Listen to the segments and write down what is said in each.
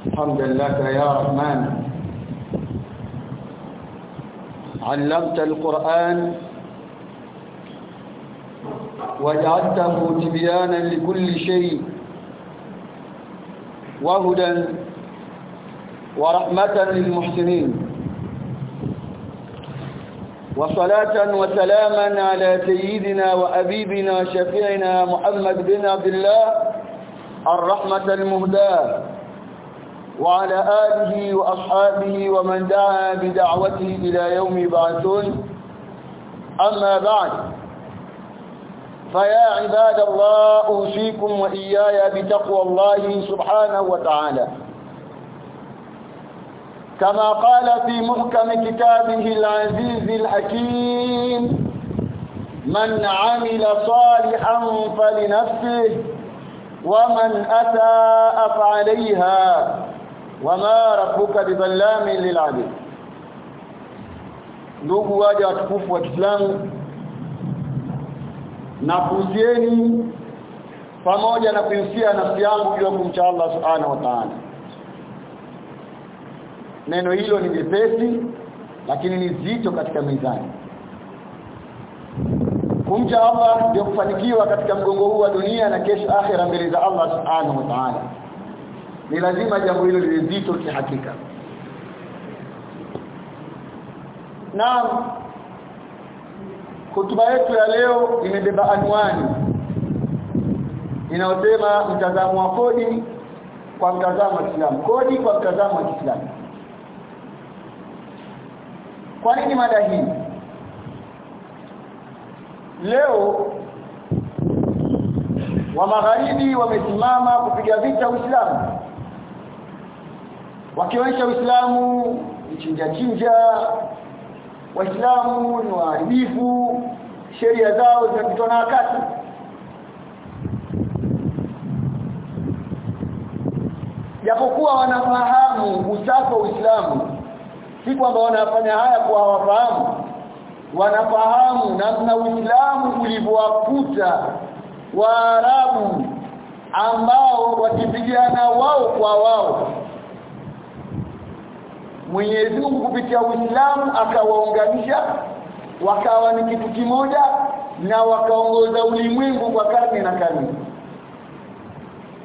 حمدا لك يا رحمن. علمت القرآن وجعلته تبيانا لكل شيء وهدى ورحمة للمحسنين. وصلاة وسلاما على سيدنا وأبيبنا شفيعنا محمد بن عبد الله الرحمة المهداة. وعلى آله وأصحابه ومن دعا بدعوته إلى يوم يبعثون. أما بعد فيا عباد الله أوصيكم وإياي بتقوى الله سبحانه وتعالى. كما قال في محكم كتابه العزيز الحكيم من عمل صالحا فلنفسه ومن أساء فعليها wama rabbuka bidhallamin lilabid ndugu waja watukufu wa Kiislamu na kuzieni pamoja na kuhusia nafsi yangu kwa kumcha Allah subhanahu wa ta'ala. Neno hilo ni jepesi lakini ni zito katika mizani. Kumcha Allah ndio kufanikiwa katika mgongo huu wa dunia na kesho akhira mbele za Allah subhanahu wa ta'ala ni lazima jambo hilo liwe zito kihakika. Na hotuba yetu ya leo imebeba anwani inayosema mtazamo wa kodi kwa mtazamo wa Kiislamu. Kodi kwa mtazamo wa Kiislamu. Kwa nini mada hii? Leo wa magharibi wamesimama kupiga vita Uislamu wakionyesha Uislamu chinja chinja. Waislamu ni waharibifu sheria zao zinapitwa na wakati. Japokuwa wanafahamu usafi wa Uislamu si kwamba wanafanya haya kwa hawafahamu. Wanafahamu namna Uislamu ulivyowakuta Waarabu ambao wakipigana wao kwa wao Mwenyezi Mungu kupitia Uislamu akawaunganisha wakawa ni kitu kimoja na wakaongoza ulimwengu kwa karne na karne.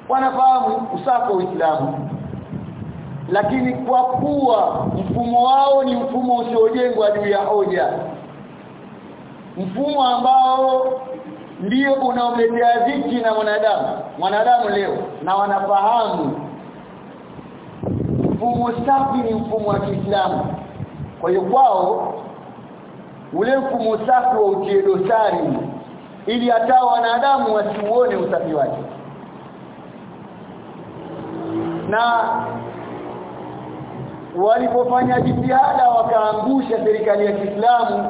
Wanafahamu usafi wa Uislamu lakini kwa kuwa mfumo wao ni mfumo usiojengwa juu ya hoja mfumo ambao ndio unaomletea dhiki na mwanadamu mwanadamu leo na wanafahamu mfumo safi ni mfumo wa Kiislamu. Kwa hiyo kwao ule mfumo safi wa utie dosari ili hata wanadamu wasiuone usafi wake. Na walipofanya jitihada wakaangusha serikali ya Kiislamu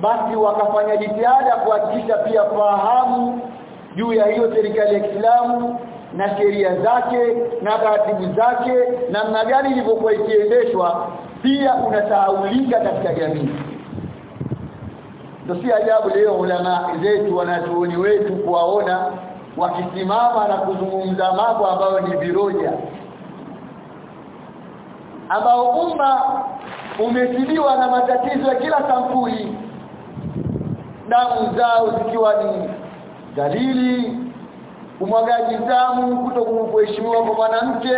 basi wakafanya jitihada kuhakikisha pia fahamu juu ya hiyo serikali ya Kiislamu na sheria zake na taratibu zake namna gani ilivyokuwa ikiendeshwa pia unasahaulika katika jamii. Ndio si ajabu leo ulama zetu wanatuoni wetu kuwaona wakisimama na kuzungumza mambo ambayo ni viroja ambao umma umetibiwa na matatizo ya kila sampuli. Damu zao zikiwa ni dalili umwagaji damu kutokuheshimiwa kwa mwanamke.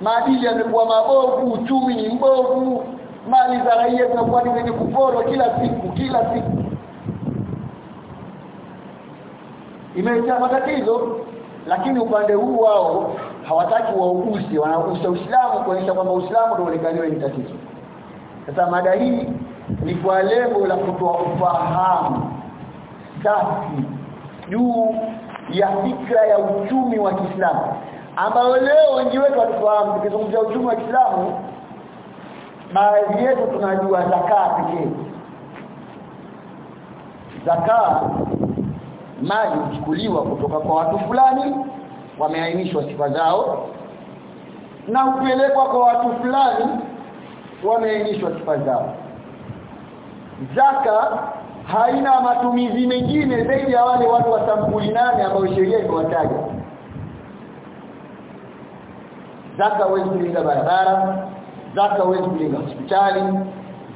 Maadili yamekuwa mabovu uchumi ni mbovu. Mali za raia zinakuwa ni zenye kuporwa kila siku kila siku. Imeleta matatizo lakini upande huu wao hawataki wauguse wanaugusa Uislamu kuonyesha kwamba Uislamu ndio uonekaniwe ni tatizo. Sasa mada hii ni kwa lengo la kutoa ufahamu safi juu ya fikra ya uchumi wa Kiislamu ambayo leo wengi wetu hatufahamu tukizungumzia uchumi wa Kiislamu baadhi yetu tunajua zakaa pekee. Zakaa mali huchukuliwa kutoka kwa watu fulani wameainishwa sifa zao na upelekwa kwa watu fulani wameainishwa sifa zao. Zaka haina matumizi mengine zaidi ya wale watu wa sampuli nane ambao sheria imewataja. Zaka huwezi kulinda barabara zaka huwezi kulinda hospitali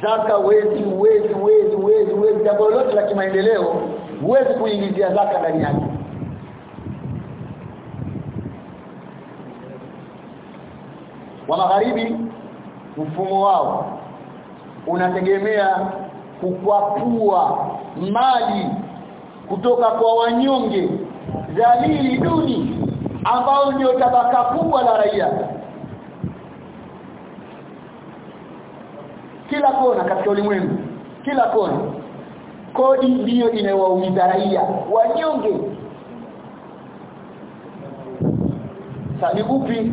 zaka huwezi huwezi huwezi huwezi huwezi. Jambo lolote la kimaendeleo huwezi kuingizia zaka ndani yake. Wa magharibi mfumo wao unategemea kukwapua mali kutoka kwa wanyonge dhalili duni ambao ndio tabaka kubwa la raia. Kila kona katika ulimwengu kila kona kodi ndiyo inayowaumiza raia wanyonge. Sababu upi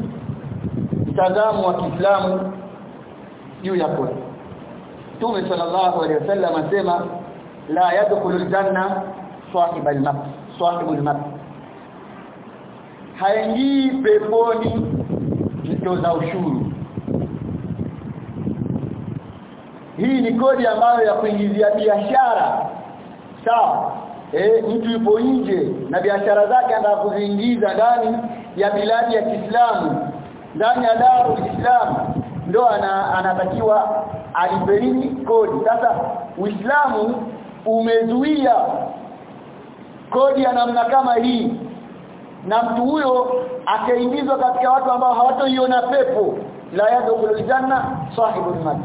mtazamo wa Kiislamu juu ya kodi Mtume sallallahu alaihi wasallam asema la yadkhulu aljanna sahib al-mat sahib al-mat haingii peponi mtoza ushuru. Hii ni kodi ambayo ya kuingizia biashara. Sawa? Eh mtu yupo nje na biashara zake anataka kuziingiza ndani ya biladi ya Kiislamu ndani ya Darul Islam ana, anatakiwa alipe kodi. Sasa Uislamu umezuia kodi ya namna kama hii. Na mtu huyo akaingizwa katika watu ambao hawatoiona pepo. La yadkhulul janna sahibul mali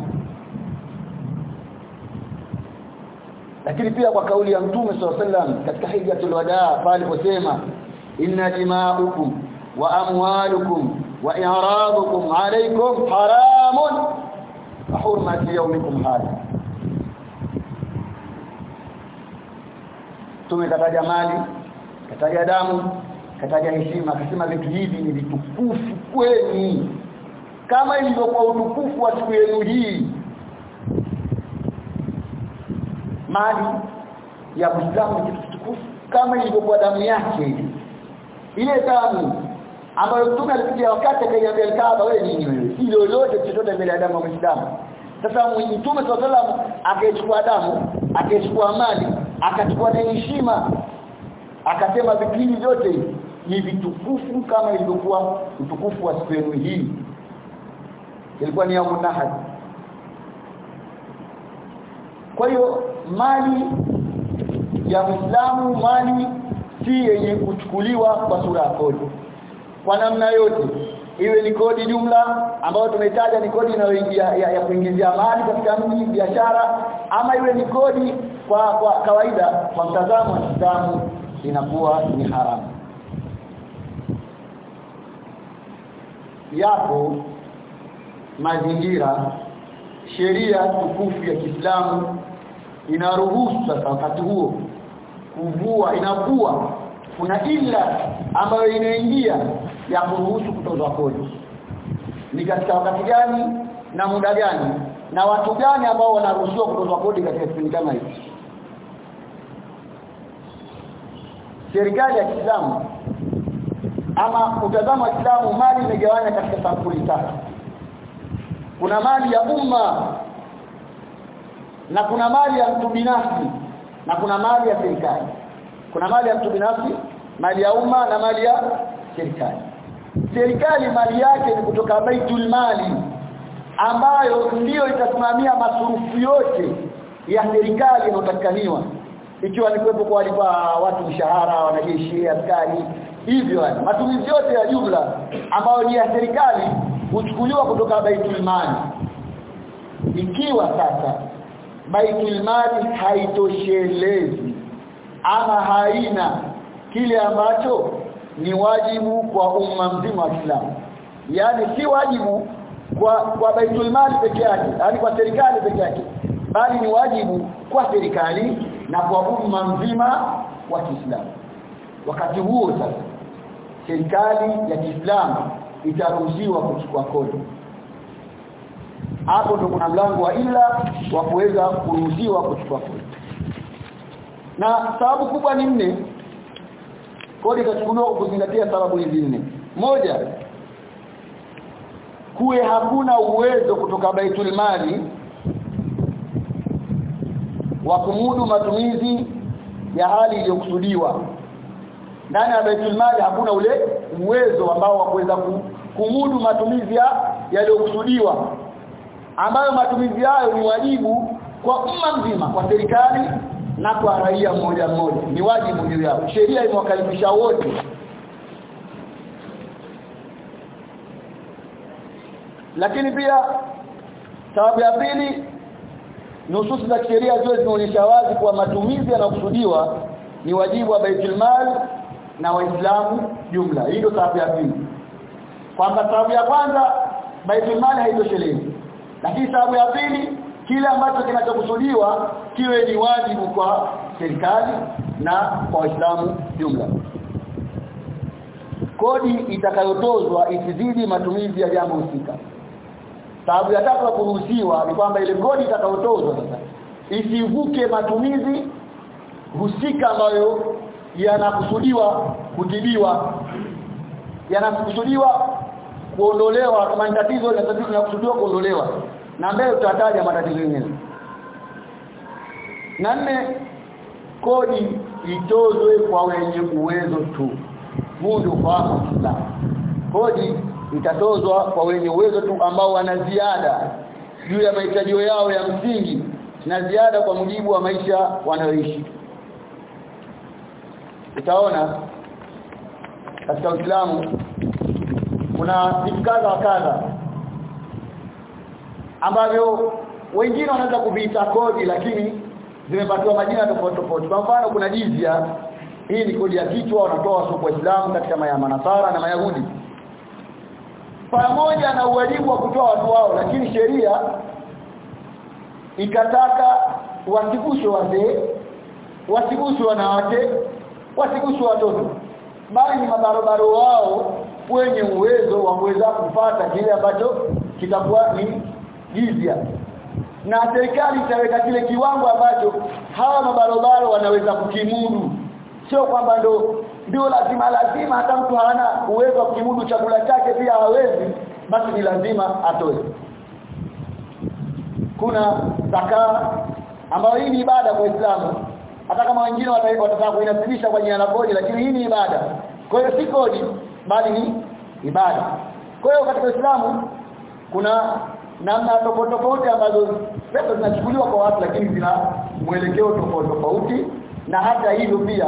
lakini pia kwa kauli ya mtume sallallahu katika hijjatul wadaa pale aliposema inna dima'ukum wa amwalukum wa i'radukum alaykum haramun. Wa hurmati yawmikum hadha tumekataja mali kataja damu kataja heshima akasema vitu hivi ni vitukufu kwenu. Kama ilivyokuwa utukufu wa siku yenu hii. Mali ya Uislamu ni kitu kitukufu kama ilivyokuwa damu yake. Ile damu ambayo mtume alipitia wakati akaiambia Kaaba wewe nini? Wewe si lolote chochote mbele ya damu ya Muislamu sasa mtume sallallahu akaichukua damu akaichukua mali akachukua na heshima akasema vikili vyote ni vitukufu kama ilivyokuwa utukufu wa siku hii. Ilikuwa ni yaumun nahar. Kwa hiyo mali ya Muislamu mali si yenye kuchukuliwa kwa sura ya kodi kwa namna yote iwe ni kodi jumla ambayo tumetaja ni kodi inayoingia ya, ya kuingizia mali katika mji biashara ama iwe ni kodi kwa, kwa kawaida kwa mtazamo wa Kiislamu inakuwa ni haramu. Yapo mazingira sheria tukufu ya Kiislamu inaruhusu sasa wakati huo kuvua inakuwa. Kuna ila ambayo inaingia ya kuruhusu kutozwa kodi. Ni katika wakati gani na muda gani na watu gani ambao wanaruhusiwa kutozwa kodi katika kipindi kama hiki? Serikali ya Kiislamu ama utazama Kiislamu mali imegawanya katika sampuli tatu. Kuna mali ya umma na kuna mali ya mtu binafsi na kuna mali ya serikali. Kuna mali ya mtu binafsi mali ya umma na mali ya serikali serikali mali yake ni kutoka baitul mali ambayo ndiyo itasimamia masurufu yote ya serikali inotakaniwa ikiwa ni kuwepo kwa walipa watu mshahara wanajeshi askari hivyo. Matumizi yote ya jumla ambayo ni ya serikali huchukuliwa kutoka baitul mali. Ikiwa sasa baitul mali haitoshelezi ama haina kile ambacho ni wajibu kwa umma mzima wa Kiislamu. Yani si wajibu kwa kwa baitul mali peke yake yani kwa serikali peke yake bali ni wajibu kwa serikali na kwa umma mzima wa Kiislamu. Wakati huo sasa serikali ya Kiislamu itaruhusiwa kuchukua kodi. Hapo ndo kuna mlango wa ila wa kuweza kuruhusiwa kuchukua kodi. Na sababu kubwa ni nne kodi itachukuliwa kuzingatia sababu hizi nne. Moja kuwe hakuna uwezo kutoka baitul mali wa kumudu matumizi ya hali iliyokusudiwa. Ndani ya baitul mali hakuna ule uwezo ambao wa kuweza kumudu matumizi yaliyokusudiwa ambayo matumizi hayo ni wajibu kwa umma mzima kwa serikali na kwa raia mmoja mmoja ni wajibu juu yao. Sheria imewakaribisha wote. Lakini pia sababu ya pili nususi za sheria zote zinaonyesha wazi kuwa matumizi yanayokusudiwa ni wajibu wa Baitul Mal na Waislamu jumla. Hii ndio sababu ya pili. Kwamba sababu ya kwanza Baitul Mal haitoshelezi. Lakini sababu ya pili kile ambacho kinachokusudiwa kiwe ni wajibu kwa serikali na kwa Waislamu jumla. Kodi itakayotozwa isizidi matumizi ya jambo husika. Sababu ya tatu ya kuruhusiwa ni kwamba ile kodi itakayotozwa sasa isivuke matumizi husika ambayo yanakusudiwa kutibiwa yanakusudiwa kuondolewa kama tatizo linakusudiwa kuondolewa. Na mbele tutataja matatizo yenyewe na nne kodi itozwe kwa wenye uwezo tu. Mundu kwa Islam kodi itatozwa kwa wenye uwezo tu ambao wana ziada juu ya mahitaji yao ya msingi na ziada kwa mujibu wa maisha wanayoishi. Utaona katika Uislamu kuna vitu kadha kadha ambavyo wengine wanaweza kuviita kodi lakini zimepatiwa majina tofauti tofauti. Kwa mfano kuna jizya hii ni kodi ya kichwa wanatoa soko Waislamu katika maya manasara na mayahudi. Pamoja na uwajibu wa kutoa watu wao lakini sheria ikataka wasiguswe wazee wasiguswe wanawake wasiguswe watoto. Bali ni mabarobaro wao wenye uwezo wa kuweza kupata kile ambacho kitakuwa ni jizya na serikali itaweka kile kiwango ambacho hawa mabarobaro wanaweza kukimudu. Sio kwamba ndo ndio lazima lazima hata mtu hana uwezo wa kukimudu chakula chake pia hawezi basi ni lazima atoe. Kuna zaka ambayo hii ni ibada kwa Uislamu hata kama wengine watataka kuinasibisha kwa jina la kodi lakini hii ni ibada. Kwa hiyo si kodi bali ni ibada. Kwa hiyo katika Uislamu kuna namna tofauti tofauti ambazo pesa zinachukuliwa kwa watu lakini zina mwelekeo tofauti tofauti na hata hivyo pia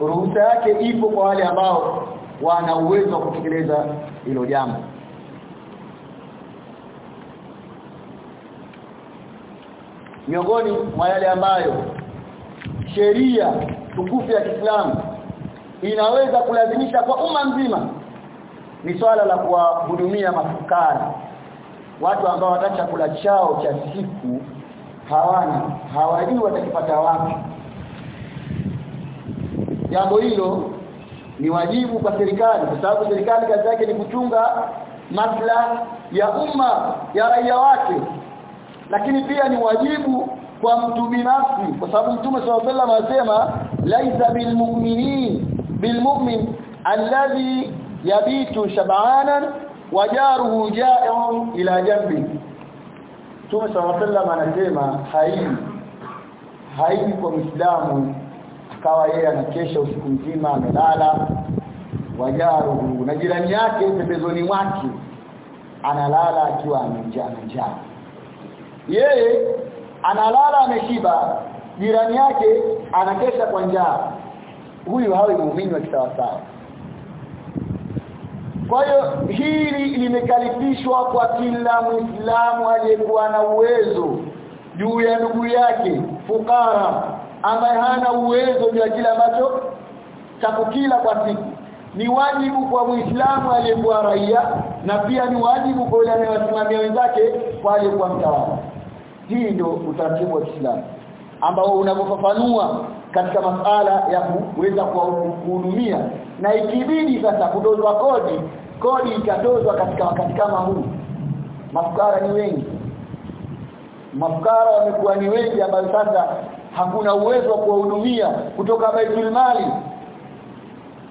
ruhusa yake ipo kwa wale ambao wana uwezo wa kutekeleza hilo jambo. Miongoni mwa yale ambayo sheria tukufu ya Kiislamu inaweza kulazimisha kwa umma mzima ni swala la kuwahudumia mafukara watu ambao hata chakula chao cha siku hawana hawajui watakipata wapi. Jambo hilo ni wajibu kwa serikali kwa sababu serikali kazi yake ni kuchunga maslahi ya umma ya raia wake. Lakini pia ni wajibu kwa mtu binafsi kwa sababu mtume swalla anasema laisa bilmu'minin bilmu'min alladhi yabitu shab'anan wajaruhu ja'un ila jambi. Mtume sallallahu anasema hai hai kwa Muislamu akawa yeye anakesha usiku mzima amelala. Wajaruhu na jirani yake pembezoni mwake analala akiwa amenjaa njaa yeye analala ameshiba jirani yake anakesha kwa njaa. Huyu hawi muumini wa kisawasawa kwa hiyo hili limekaribishwa kwa kila muislamu aliyekuwa na uwezo juu ya ndugu yake fukara ambaye hana uwezo juu ya kile ambacho chakukila kwa siku. Ni wajibu kwa muislamu aliyekuwa raia na pia ni wajibu kwa yule anayewasimamia wenzake kwa aliyekuwa mtawala hii ndio utaratibu wa Kiislamu ambao unapofafanua katika masala ya kuweza kuhudumia na ikibidi sasa kutozwa kodi kodi ikatozwa katika wakati kama huu. Mafukara ni wengi. Mafukara wamekuwa ni wengi ambao sasa hakuna uwezo wa kuwahudumia kutoka baitul mali.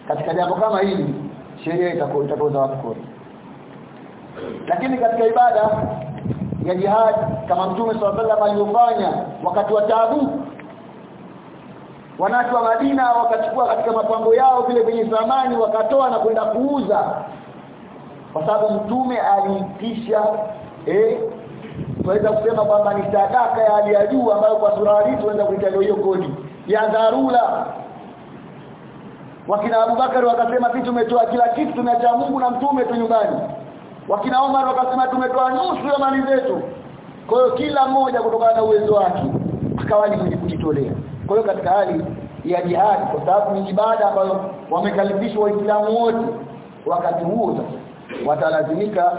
Katika jambo kama hili sheria itatoza watu kodi. Lakini katika ibada ya jihad kama mtume sallallahu aliyofanya wakati wa taabu wanatu wa Madina wakachukua katika mapango yao vile vyenye zamani wakatoa na kwenda kuuza kwa sababu mtume aliitisha eh tuweza kusema kwamba ni sadaka ya hali ya juu ambayo kwa sura hii tunaweza kuita hiyo kodi ya dharura. Wakina Abubakar wakasema sisi tumetoa kila kitu tumeacha Mungu na mtume tu nyumbani. Wakina Omar wakasema tumetoa nusu ya mali zetu. Kwa hiyo kila mmoja kutokana na uwezo wake akawa ni mwenye kujitolea. Kwa hiyo katika hali ya jihad kwa sababu ni ibada ambayo wamekalifishwa waislamu wote wakati huo sasa watalazimika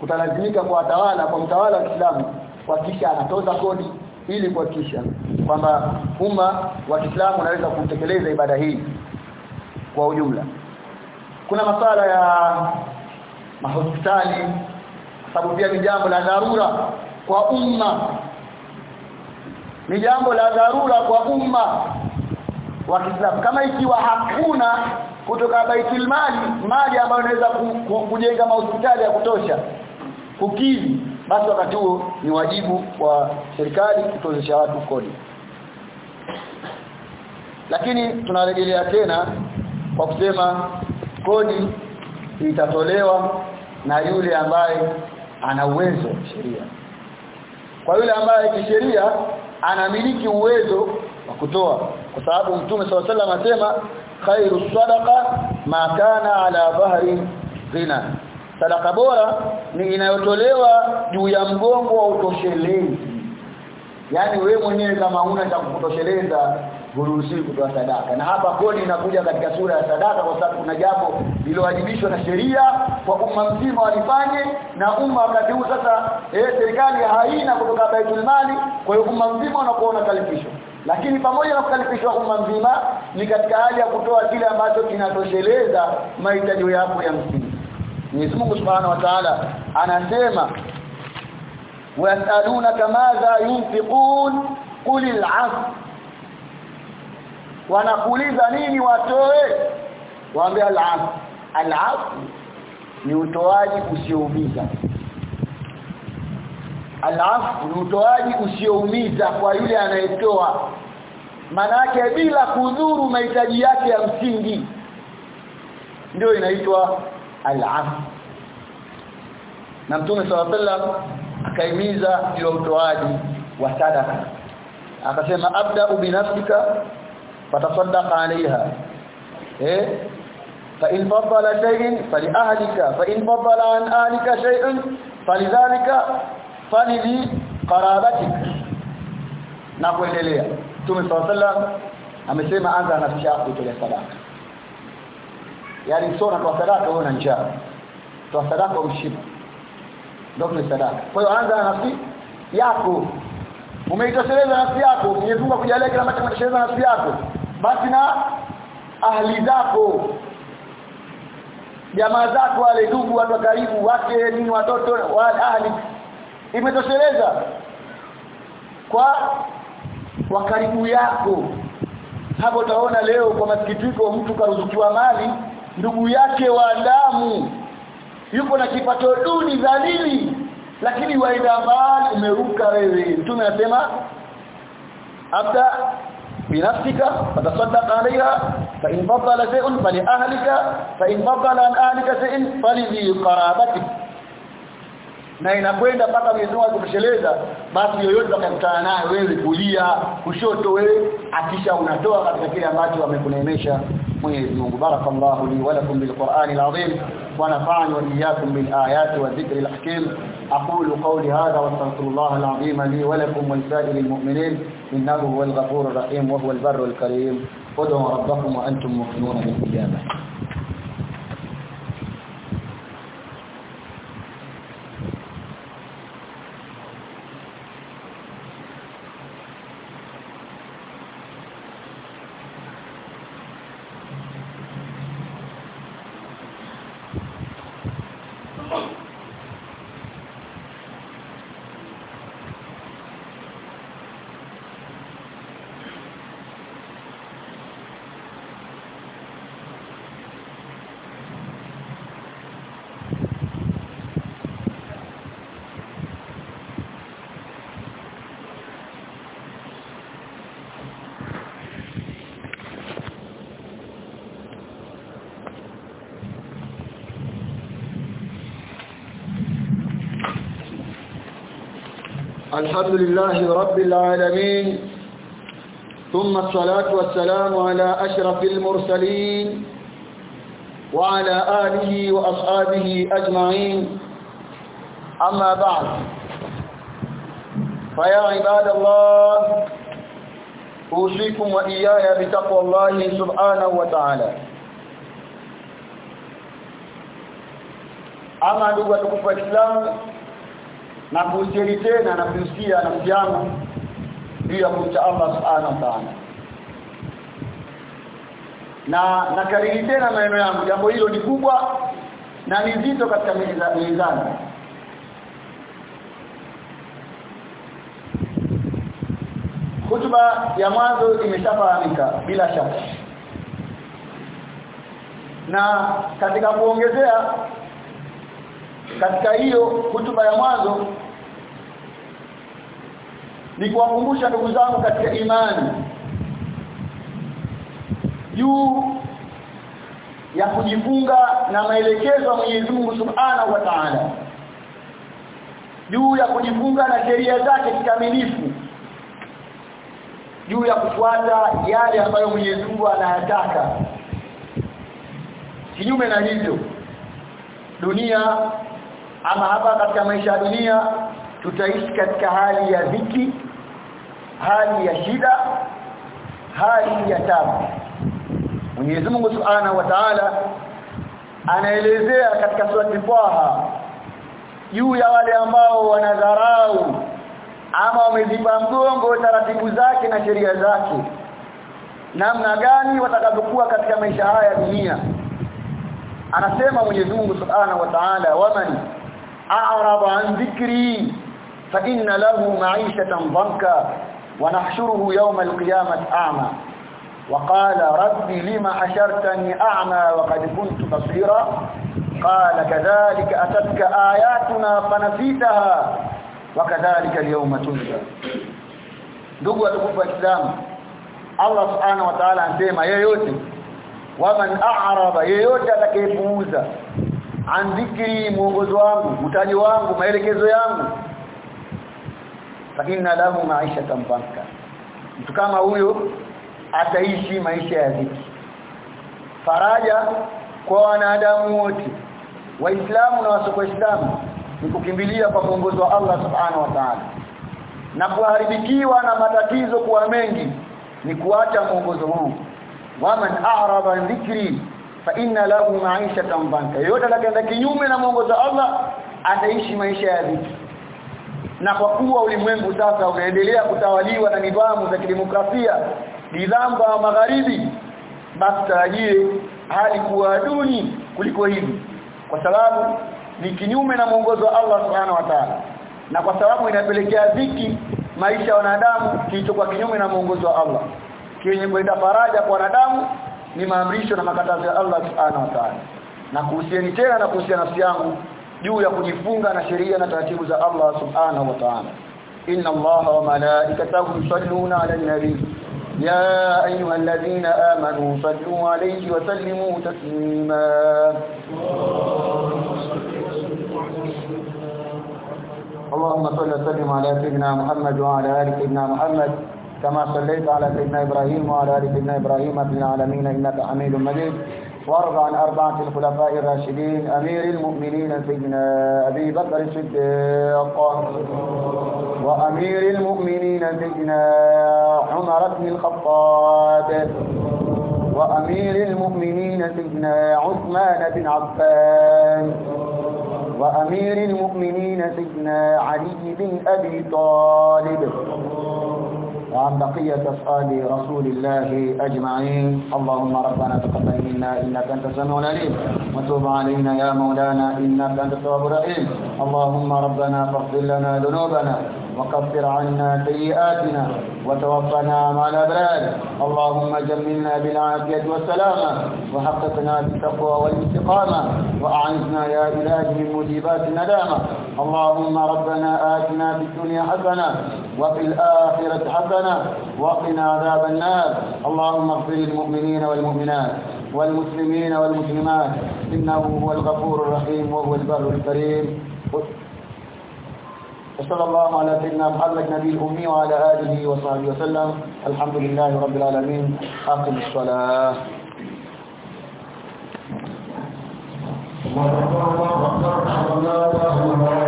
kutalazimika kwa watawala kwa mtawala wa Kiislamu kuhakikisha anatoza kodi ili kuhakikisha kwamba umma wa Kiislamu unaweza kutekeleza ibada hii kwa ujumla. Kuna masala ya mahospitali sababu pia ni jambo la dharura kwa umma. Ni jambo la dharura kwa umma wa Kiislamu. Kama ikiwa hakuna kutoka baitul mali mali ambayo inaweza kujenga mahospitali ya kutosha kukizi basi wakati huo ni wajibu wa serikali kutozesha watu kodi. Lakini tunarejelea tena kwa kusema kodi itatolewa na yule ambaye ana uwezo sheria kwa yule ambaye kisheria anamiliki uwezo wa kutoa kwa sababu mtume swalla sallam anasema khairu sadaqa ma kana ala dhahri zina sadaka bora ni inayotolewa juu ya mgongo wa utoshelezi. Yani we mwenyewe kama huna cha kukutosheleza huruhusiwi kutoa sadaka. Na hapa kodi inakuja katika sura ya sadaka kwa sababu kuna jambo lilowajibishwa na sheria kwa umma mzima walifanye na umma wakati huu sasa eh serikali haina kutoka baitul mali kwa hiyo umma mzima unakuwa unakalifishwa. Lakini pamoja na kukalifishwa umma mzima ni katika hali ya kutoa kile ambacho kinatosheleza mahitaji yako ya msingi. Mwenyezi Mungu Subhanahu wa Ta'ala anasema wasalunaka madha yunfiqun qulil 'afw. Wanakuuliza nini watoe? Waambie al-'afw. Al-'afw ni utoaji usioumiza. Al-'afw ni utoaji usioumiza kwa yule anayetoa manake bila kudhuru mahitaji yake ya msingi. Ndio inaitwa al-'afw na mtume sallallahu akaimiza juu utoaji wa sadaka. Akasema abda binafsika fatasaddaq alaiha eh? Fa in faddala shay'in fali ahlika fa in faddala an ahlika shay'in falidhalika li qarabatik. Na kuendelea mtume sallam amesema anza na nafsi yako itolea sadaka. Yaani sio na sadaka wewe una njaa. Toa sadaka umshiba ndio ni sadaka. Kwa hiyo anza na nafsi yako. Umeitosheleza nafsi yako. Umefunga kujalia kila ambacho nafsi yako. Basi na ahli zako. Jamaa zako wale ndugu watu wa karibu wake nini watoto wale ahli. Imetosheleza. Kwa wakaribu yako. Hapo utaona leo kwa masikitiko mtu karuzukiwa mali ndugu yake wa damu yuko na kipato duni dhalili lakini waenda mbali umeruka wewe. Mtume anasema hata binafsika fatasaddaq alayha fa in fadala shay'un fali ahlika fa in fadala an ahlika shay'in fali qarabatik na inakwenda mpaka Mwenyezi Mungu akutosheleza basi yoyote utakutana naye wewe kulia kushoto wewe akisha unatoa katika kile ambacho amekuneemesha Mwenyezi Mungu. Barakallahu li wa lakum bil Qur'ani al-azim wa nafa'ani wa iyyakum bil ayati wa dhikri al-hakim aqulu qawli hadha wa astaghfirullah al-azim li wa lakum wa lisa'iril mu'minin innahu huwal ghafurur rahim wa huwal barrul karim ud'u rabbakum wa antum muqinun bil ijabah الحمد لله رب العالمين ثم الصلاة والسلام على أشرف المرسلين وعلى آله وأصحابه أجمعين. أما بعد فيا عباد الله أوصيكم وإياي بتقوى الله سبحانه وتعالى. watukufu wa Islam na kuhusiani tena na kuhusia na mtiano juu ya kumcha Allah subhanahu wa ta'ala. Na nakariri tena maneno yangu. Jambo hilo ni kubwa na ni zito katika mizani. Hutuba ya mwanzo imeshafahamika bila shaka. Na katika kuongezea katika hiyo hutuba ya mwanzo ni kuwakumbusha ndugu zangu katika imani juu ya kujifunga na maelekezo ya Mwenyezi Mungu Subhanahu wa Ta'ala juu ya kujifunga na sheria zake kikamilifu juu ya kufuata yale ambayo Mwenyezi Mungu anayataka. Kinyume na hivyo dunia ama hapa katika maisha ya dunia tutaishi katika hali ya dhiki hali ya shida hali ya tabu. Mwenyezi Mungu Subhanahu wa Ta'ala anaelezea katika sura Taha juu ya wale ambao wanadharau ama wamezipa mgongo taratibu zake na sheria zake namna gani watakavyokuwa katika maisha haya ya dunia. Anasema Mwenyezi Mungu Subhanahu wa Ta'ala waman أعرض عن ذكري فإن له معيشة ضنكا ونحشره يوم القيامة أعمى. وقال ربي لما حشرتني أعمى وقد كنت بصيرا؟ قال كذلك أتتك آياتنا فنسيتها وكذلك اليوم تنسى الله سبحانه وتعالى عن subhanahu يا يوتي ومن أعرض يا يوتي yeyote atakayepuuza an dhikri mwongozo wangu utaji wangu maelekezo yangu. Lakini inna lahu ma'ishatan banka mtu kama huyo ataishi maisha ya dhiki. Faraja kwa wanadamu wote. Waislamu na wasioislamu ni kukimbilia kwa mwongozo wa Allah subhanahu wa ta'ala. Na kuharibikiwa na matatizo kuwa mengi ni kuacha mwongozo huu. Waman a'rada dhikri fa inna lahu ma'ishatan banka. Yote atakaenda kinyume na mwongozo wa Allah ataishi maisha ya dhiki. Na kwa kuwa ulimwengu sasa unaendelea kutawaliwa na nidhamu za kidemokrasia nidhamu za magharibi basi tarajie hali kuwa duni kuliko hivi. Kwa sababu ni kinyume na mwongozo wa Allah Subhanahu wa Ta'ala. Na kwa sababu inapelekea dhiki maisha ya wanadamu kilichokuwa kinyume na mwongozo wa Allah. Kenye kuleta faraja kwa wanadamu ni maamrisho na makatazo ya Allah Subhanahu wa Ta'ala na kuhusiani tena na kuhusiana nafsi yangu juu ya kujifunga na sheria na taratibu za Allah Subhanahu wa Ta'ala inna Allaha wa malaikatahu yusalluna 'alan nabi يا أيها الذين آمنوا صلوا عليه وسلموا تسليما اللهم صل وسلم على سيدنا محمد وعلى ال سيدنا محمد كما صليت على سيدنا إبراهيم وعلى آل سيدنا إبراهيم في العالمين إنك حميد مجيد. وارض عن أربعة الخلفاء الراشدين أمير المؤمنين سيدنا أبي بكر الصديق وأمير المؤمنين سيدنا عمر بن الخطاب وأمير المؤمنين سيدنا عثمان بن عفان وأمير المؤمنين سيدنا علي بن أبي طالب. وعن بقية أصحاب رسول الله أجمعين. اللهم ربنا تقبل منا إنك أنت السميع العليم. وتب علينا يا مولانا إنك أنت التواب الرحيم. اللهم ربنا فاغفر لنا ذنوبنا. وكفر عنا سيئاتنا وتوفنا مع الأبرار. اللهم جملنا بالعافية والسلامة وحققنا بالتقوى والاستقامة وأعنزنا يا إلهي من موجبات الندامة. اللهم ربنا آتنا في الدنيا حسنة وفي الآخرة حسنة وقنا عذاب النار. اللهم اغفر للمؤمنين والمؤمنات والمسلمين والمسلمات. إنه هو الغفور الرحيم وهو البر الكريم. وصلى الله على سيدنا محمد نبي الأمي وعلى آله وصحبه وسلم. الحمد لله رب العالمين. أقم الصلاة.